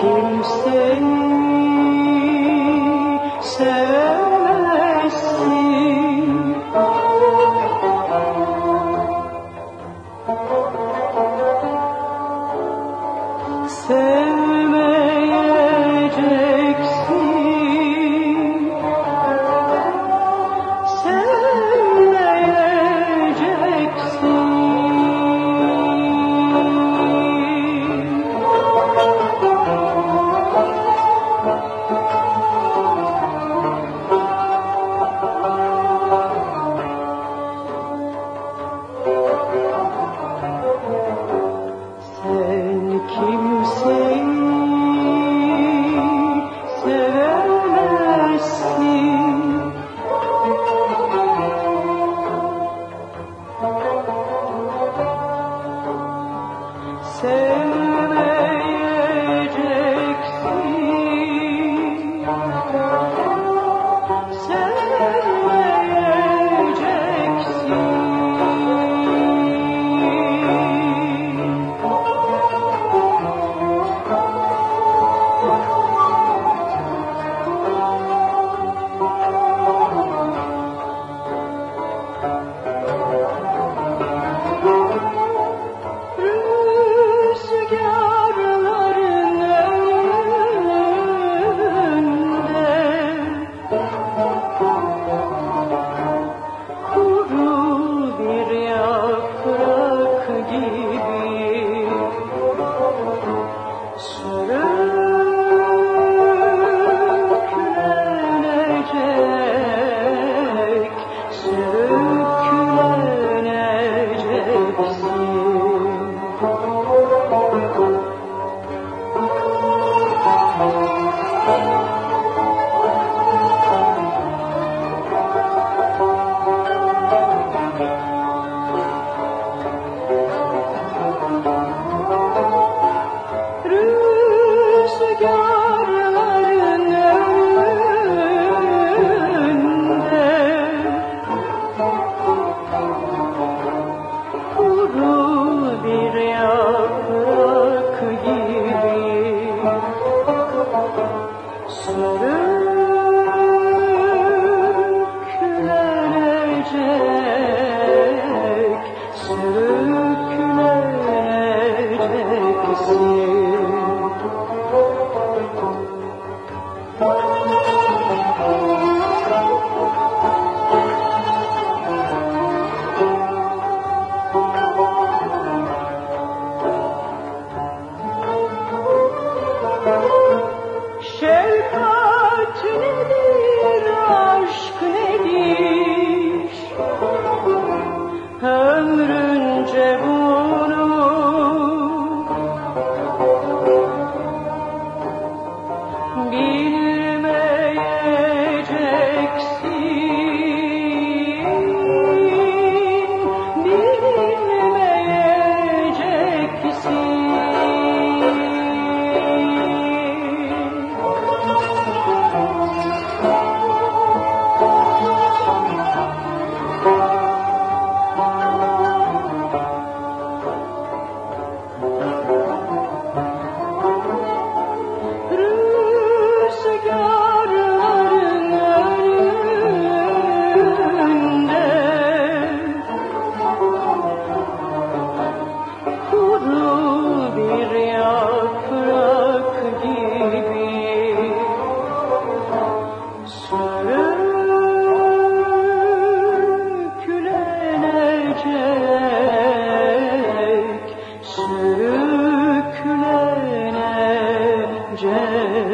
Kimseyi sevemezsin be real Take gece